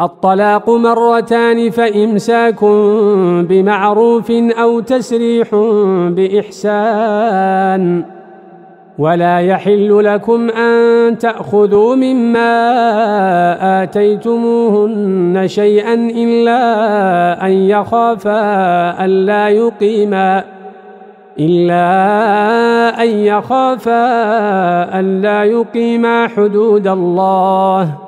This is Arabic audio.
الطلاق مرتان فإمساك بمعروف أو تسريح بإحسان. ولا يحل لكم أن تأخذوا مما آتيتموهن شيئا إلا أن يخافا ألا يقيما إلا أن يخافا ألا يقيما حدود الله.